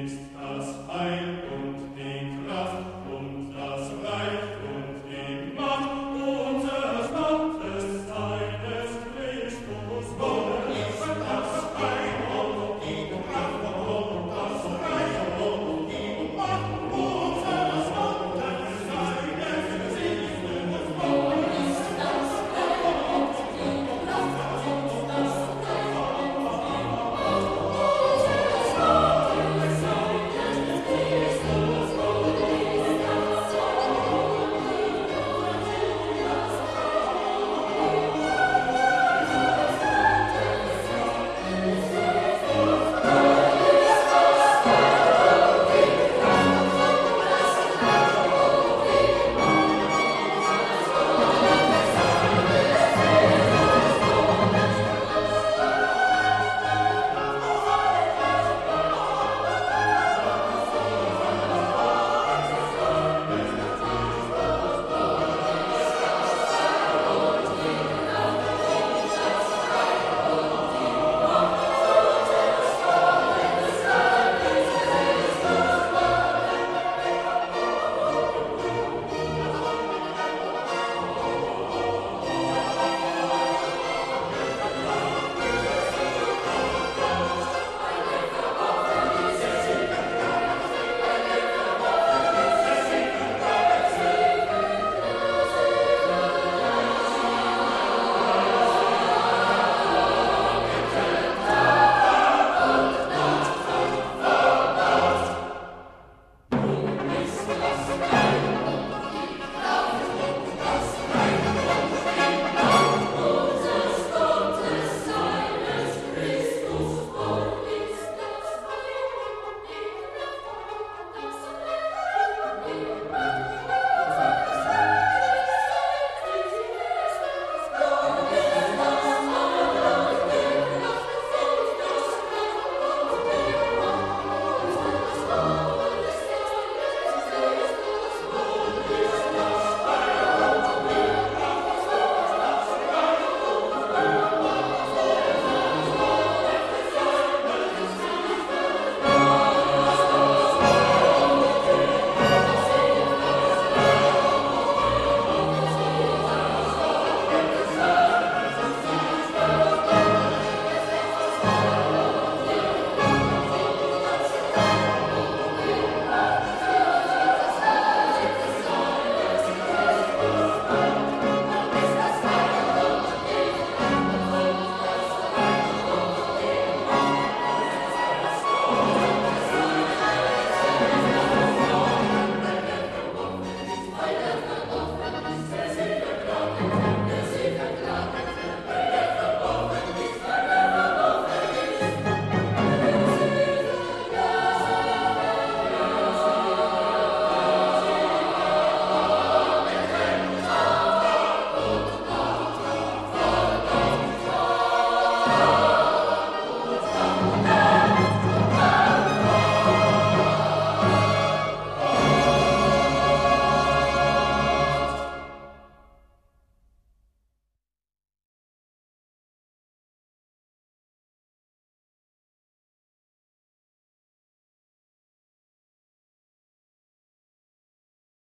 against